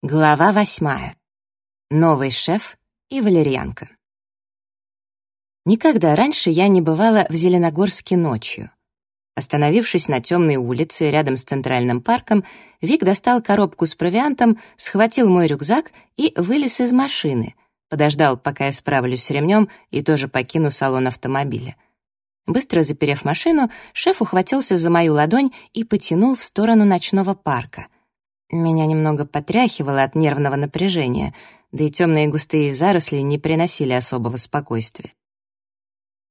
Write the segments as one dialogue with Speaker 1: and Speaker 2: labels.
Speaker 1: Глава восьмая. Новый шеф и валерьянка. Никогда раньше я не бывала в Зеленогорске ночью. Остановившись на темной улице рядом с Центральным парком, Вик достал коробку с провиантом, схватил мой рюкзак и вылез из машины. Подождал, пока я справлюсь с ремнем и тоже покину салон автомобиля. Быстро заперев машину, шеф ухватился за мою ладонь и потянул в сторону ночного парка — меня немного потряхивало от нервного напряжения, да и темные густые заросли не приносили особого спокойствия.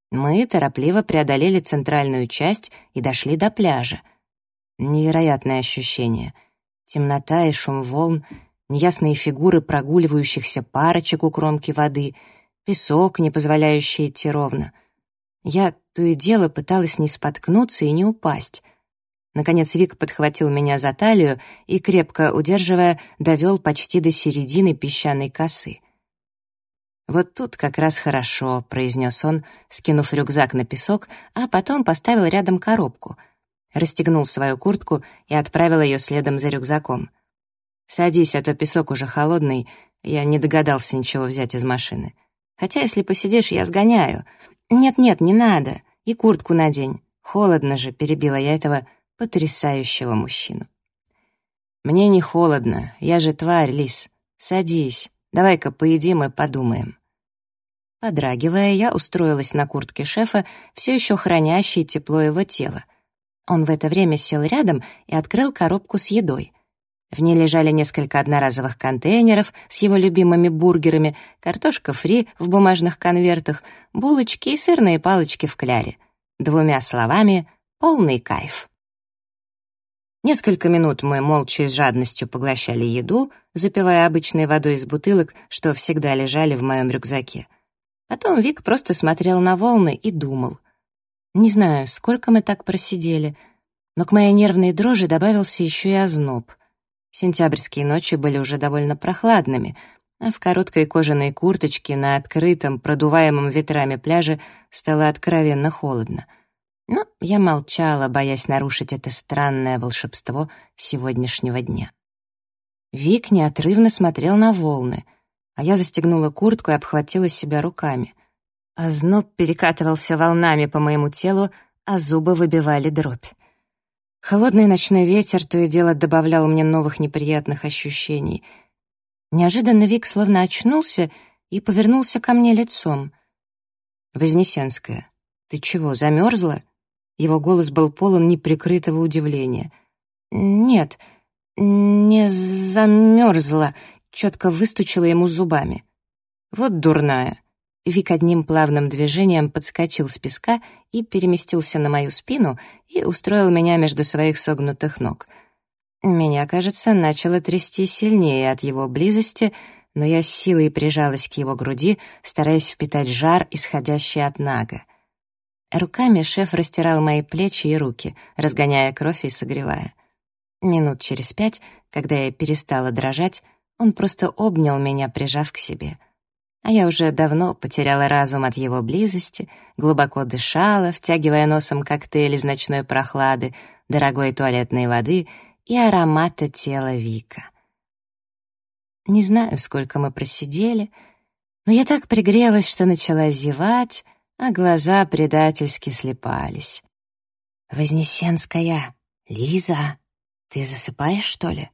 Speaker 1: Мы торопливо преодолели центральную часть и дошли до пляжа. Невероятное ощущение. Темнота и шум волн, неясные фигуры прогуливающихся парочек у кромки воды, песок, не позволяющий идти ровно. Я то и дело пыталась не споткнуться и не упасть — Наконец Вик подхватил меня за талию и, крепко удерживая, довел почти до середины песчаной косы. «Вот тут как раз хорошо», — произнес он, скинув рюкзак на песок, а потом поставил рядом коробку. Расстегнул свою куртку и отправил ее следом за рюкзаком. «Садись, а то песок уже холодный, я не догадался ничего взять из машины. Хотя, если посидишь, я сгоняю. Нет-нет, не надо, и куртку надень. Холодно же», — перебила я этого потрясающего мужчину. «Мне не холодно, я же тварь, Лис. Садись, давай-ка поедим и подумаем». Подрагивая, я устроилась на куртке шефа, все еще хранящей тепло его тела. Он в это время сел рядом и открыл коробку с едой. В ней лежали несколько одноразовых контейнеров с его любимыми бургерами, картошка фри в бумажных конвертах, булочки и сырные палочки в кляре. Двумя словами — полный кайф. Несколько минут мы молча и с жадностью поглощали еду, запивая обычной водой из бутылок, что всегда лежали в моем рюкзаке. Потом Вик просто смотрел на волны и думал. Не знаю, сколько мы так просидели, но к моей нервной дрожи добавился еще и озноб. Сентябрьские ночи были уже довольно прохладными, а в короткой кожаной курточке на открытом, продуваемом ветрами пляже стало откровенно холодно — но я молчала, боясь нарушить это странное волшебство сегодняшнего дня. Вик неотрывно смотрел на волны, а я застегнула куртку и обхватила себя руками. А зноб перекатывался волнами по моему телу, а зубы выбивали дробь. Холодный ночной ветер то и дело добавлял мне новых неприятных ощущений. Неожиданно Вик словно очнулся и повернулся ко мне лицом. «Вознесенская, ты чего, замерзла?» Его голос был полон неприкрытого удивления. «Нет, не замерзла», — четко выстучила ему зубами. «Вот дурная». Вик одним плавным движением подскочил с песка и переместился на мою спину и устроил меня между своих согнутых ног. Меня, кажется, начало трясти сильнее от его близости, но я с силой прижалась к его груди, стараясь впитать жар, исходящий от Нага. Руками шеф растирал мои плечи и руки, разгоняя кровь и согревая. Минут через пять, когда я перестала дрожать, он просто обнял меня, прижав к себе. А я уже давно потеряла разум от его близости, глубоко дышала, втягивая носом коктейль из ночной прохлады, дорогой туалетной воды и аромата тела Вика. Не знаю, сколько мы просидели, но я так пригрелась, что начала зевать, а глаза предательски слепались. «Вознесенская, Лиза, ты засыпаешь, что ли?»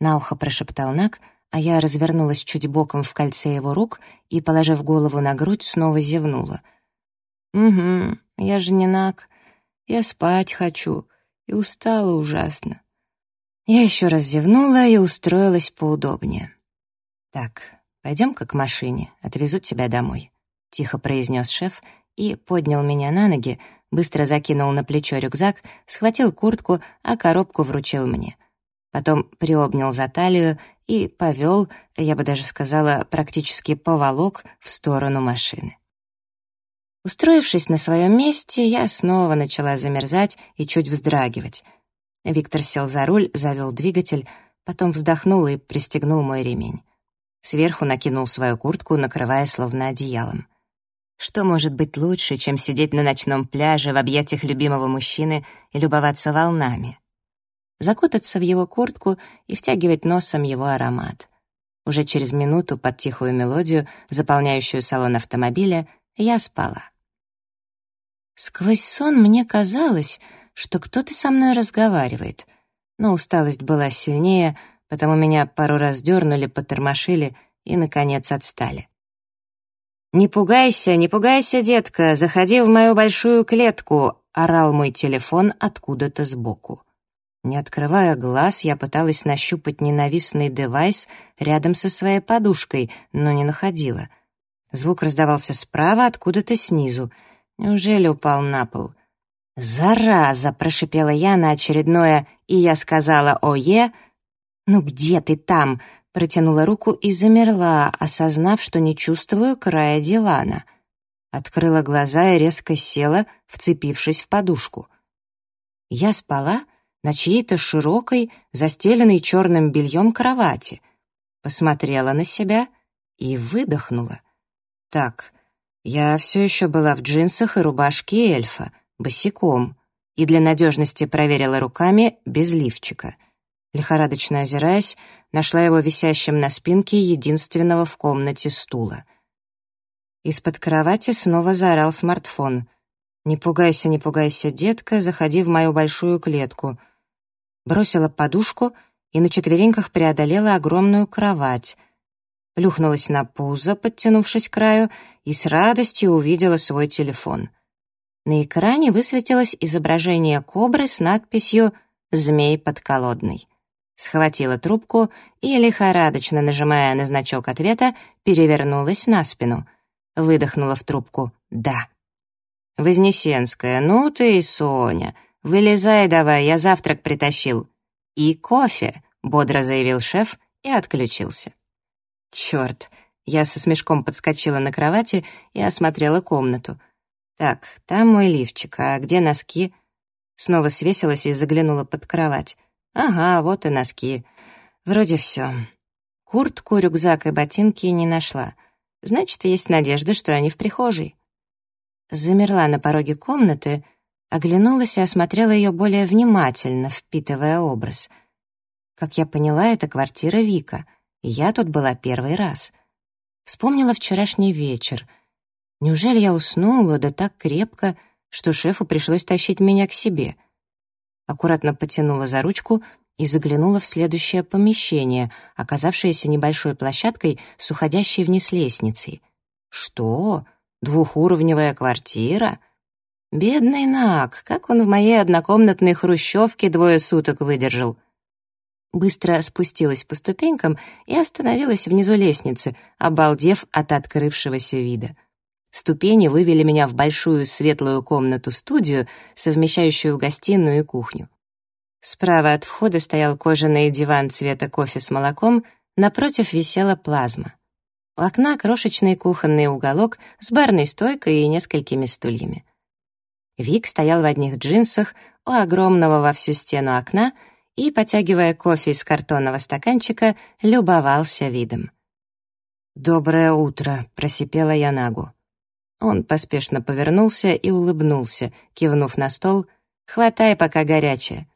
Speaker 1: На ухо прошептал Нак, а я развернулась чуть боком в кольце его рук и, положив голову на грудь, снова зевнула. «Угу, я же не Нак. Я спать хочу и устала ужасно». Я еще раз зевнула и устроилась поудобнее. «Так, пойдем-ка к машине, отвезу тебя домой». — тихо произнес шеф и поднял меня на ноги, быстро закинул на плечо рюкзак, схватил куртку, а коробку вручил мне. Потом приобнял за талию и повел, я бы даже сказала, практически поволок в сторону машины. Устроившись на своем месте, я снова начала замерзать и чуть вздрагивать. Виктор сел за руль, завел двигатель, потом вздохнул и пристегнул мой ремень. Сверху накинул свою куртку, накрывая словно одеялом. Что может быть лучше, чем сидеть на ночном пляже в объятиях любимого мужчины и любоваться волнами? закутаться в его куртку и втягивать носом его аромат. Уже через минуту под тихую мелодию, заполняющую салон автомобиля, я спала. Сквозь сон мне казалось, что кто-то со мной разговаривает, но усталость была сильнее, потому меня пару раз дернули, потормошили и, наконец, отстали. «Не пугайся, не пугайся, детка, заходи в мою большую клетку», — орал мой телефон откуда-то сбоку. Не открывая глаз, я пыталась нащупать ненавистный девайс рядом со своей подушкой, но не находила. Звук раздавался справа, откуда-то снизу. Неужели упал на пол? «Зараза!» — прошипела я на очередное, и я сказала «Ое!» «Ну где ты там?» — протянула руку и замерла, осознав, что не чувствую края дивана. Открыла глаза и резко села, вцепившись в подушку. Я спала на чьей-то широкой, застеленной черным бельем кровати, посмотрела на себя и выдохнула. Так, я все еще была в джинсах и рубашке эльфа, босиком, и для надежности проверила руками без лифчика. Лихорадочно озираясь, нашла его висящим на спинке единственного в комнате стула. Из-под кровати снова заорал смартфон. «Не пугайся, не пугайся, детка, заходи в мою большую клетку», бросила подушку и на четвереньках преодолела огромную кровать, плюхнулась на пузо, подтянувшись к краю, и с радостью увидела свой телефон. На экране высветилось изображение кобры с надписью «Змей подколодный». Схватила трубку и, лихорадочно нажимая на значок ответа, перевернулась на спину. Выдохнула в трубку «Да». «Вознесенская, ну ты и Соня!» «Вылезай давай, я завтрак притащил». «И кофе», — бодро заявил шеф и отключился. Черт, я со смешком подскочила на кровати и осмотрела комнату. Так, там мой лифчик, а где носки? Снова свесилась и заглянула под кровать. Ага, вот и носки. Вроде все. Куртку, рюкзак и ботинки не нашла. Значит, есть надежда, что они в прихожей. Замерла на пороге комнаты — Оглянулась и осмотрела ее более внимательно, впитывая образ. Как я поняла, это квартира Вика, я тут была первый раз. Вспомнила вчерашний вечер. Неужели я уснула, да так крепко, что шефу пришлось тащить меня к себе? Аккуратно потянула за ручку и заглянула в следующее помещение, оказавшееся небольшой площадкой с уходящей вниз лестницей. Что? Двухуровневая квартира? Бедный Нак, как он в моей однокомнатной хрущевке двое суток выдержал. Быстро спустилась по ступенькам и остановилась внизу лестницы, обалдев от открывшегося вида. Ступени вывели меня в большую светлую комнату-студию, совмещающую гостиную и кухню. Справа от входа стоял кожаный диван цвета кофе с молоком, напротив висела плазма. У окна крошечный кухонный уголок с барной стойкой и несколькими стульями. Вик стоял в одних джинсах у огромного во всю стену окна и, потягивая кофе из картонного стаканчика, любовался видом. «Доброе утро», — просипела я Нагу. Он поспешно повернулся и улыбнулся, кивнув на стол «Хватай, пока горячее».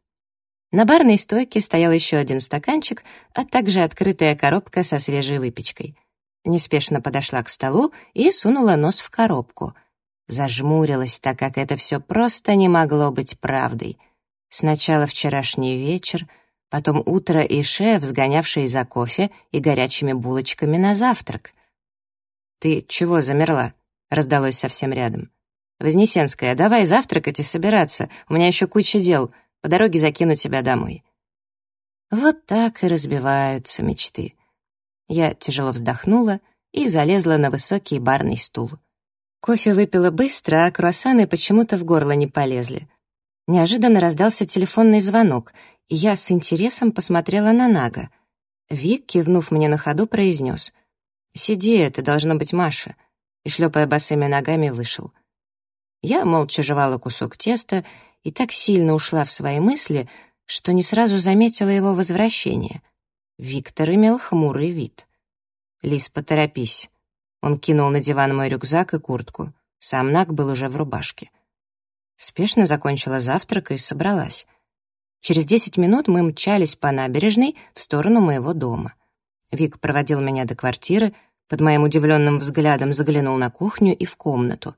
Speaker 1: На барной стойке стоял еще один стаканчик, а также открытая коробка со свежей выпечкой. Неспешно подошла к столу и сунула нос в коробку — Зажмурилась, так как это все просто не могло быть правдой. Сначала вчерашний вечер, потом утро и шеф, сгонявший за кофе и горячими булочками на завтрак. «Ты чего замерла?» — раздалось совсем рядом. «Вознесенская, давай завтракать и собираться. У меня еще куча дел. По дороге закину тебя домой». Вот так и разбиваются мечты. Я тяжело вздохнула и залезла на высокий барный стул. Кофе выпила быстро, а круассаны почему-то в горло не полезли. Неожиданно раздался телефонный звонок, и я с интересом посмотрела на Нага. Вик, кивнув мне на ходу, произнес «Сиди, это должно быть Маша», и, шлепая босыми ногами, вышел. Я молча жевала кусок теста и так сильно ушла в свои мысли, что не сразу заметила его возвращение. Виктор имел хмурый вид. «Лис, поторопись», он кинул на диван мой рюкзак и куртку. Сам Нак был уже в рубашке. Спешно закончила завтрак и собралась. Через десять минут мы мчались по набережной в сторону моего дома. Вик проводил меня до квартиры, под моим удивленным взглядом заглянул на кухню и в комнату.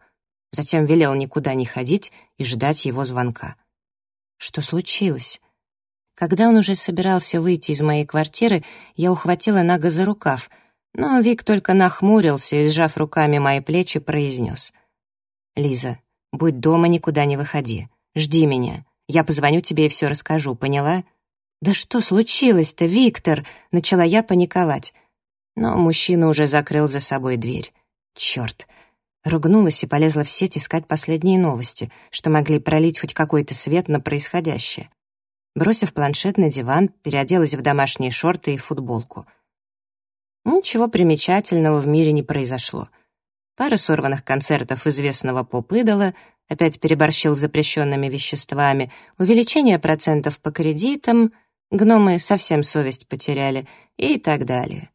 Speaker 1: Затем велел никуда не ходить и ждать его звонка. Что случилось? Когда он уже собирался выйти из моей квартиры, я ухватила Нага за рукав, но Вик только нахмурился и, сжав руками мои плечи, произнес. «Лиза, будь дома, никуда не выходи. Жди меня. Я позвоню тебе и все расскажу, поняла?» «Да что случилось-то, Виктор?» — начала я паниковать. Но мужчина уже закрыл за собой дверь. Черт! Ругнулась и полезла в сеть искать последние новости, что могли пролить хоть какой-то свет на происходящее. Бросив планшет на диван, переоделась в домашние шорты и футболку. Ничего примечательного в мире не произошло. Пара сорванных концертов известного поп-идола, опять переборщил с запрещенными веществами, увеличение процентов по кредитам, гномы совсем совесть потеряли и так далее.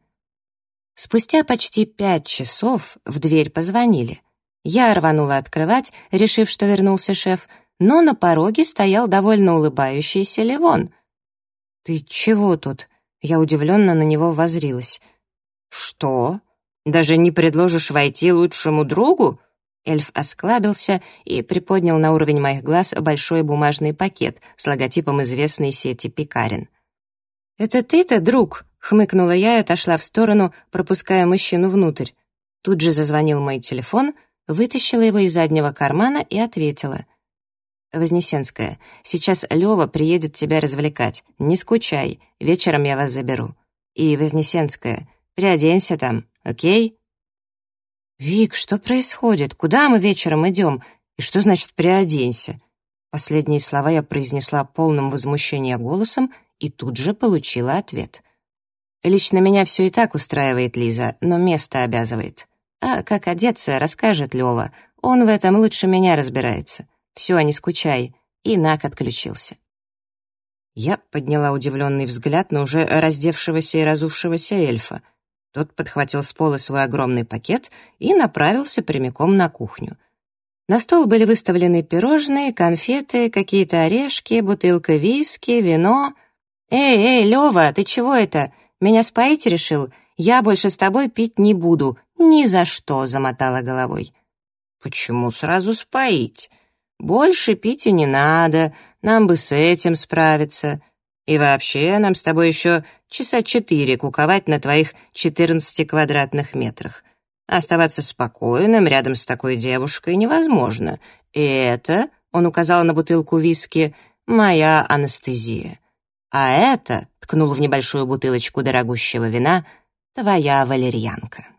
Speaker 1: Спустя почти пять часов в дверь позвонили. Я рванула открывать, решив, что вернулся шеф — но на пороге стоял довольно улыбающийся Левон. «Ты чего тут?» Я удивленно на него возрилась. «Что? Даже не предложишь войти лучшему другу?» Эльф осклабился и приподнял на уровень моих глаз большой бумажный пакет с логотипом известной сети пекарен. «Это ты-то, друг?» — хмыкнула я и отошла в сторону, пропуская мужчину внутрь. Тут же зазвонил мой телефон, вытащила его из заднего кармана и ответила. Вознесенская, сейчас Лёва приедет тебя развлекать. Не скучай, вечером я вас заберу. И Вознесенская, приоденься там, окей?» «Вик, что происходит? Куда мы вечером идем? И что значит «приоденься»?» Последние слова я произнесла полным возмущения голосом и тут же получила ответ. «Лично меня все и так устраивает Лиза, но место обязывает. А как одеться, расскажет Лёва. Он в этом лучше меня разбирается. Все, не скучай». И Нак отключился. Я подняла удивленный взгляд на уже раздевшегося и разувшегося эльфа. Тот подхватил с пола свой огромный пакет и направился прямиком на кухню. На стол были выставлены пирожные, конфеты, какие-то орешки, бутылка виски, вино. «Эй, эй, Лёва, ты чего это? Меня споить решил? Я больше с тобой пить не буду. Ни за что!» — замотала головой. «Почему сразу споить? Больше пить и не надо, нам бы с этим справиться. И вообще, нам с тобой еще часа четыре куковать на твоих четырнадцати квадратных метрах. Оставаться спокойным рядом с такой девушкой невозможно. И это, он указал на бутылку виски, моя анестезия. А это, ткнул в небольшую бутылочку дорогущего вина, твоя валерьянка.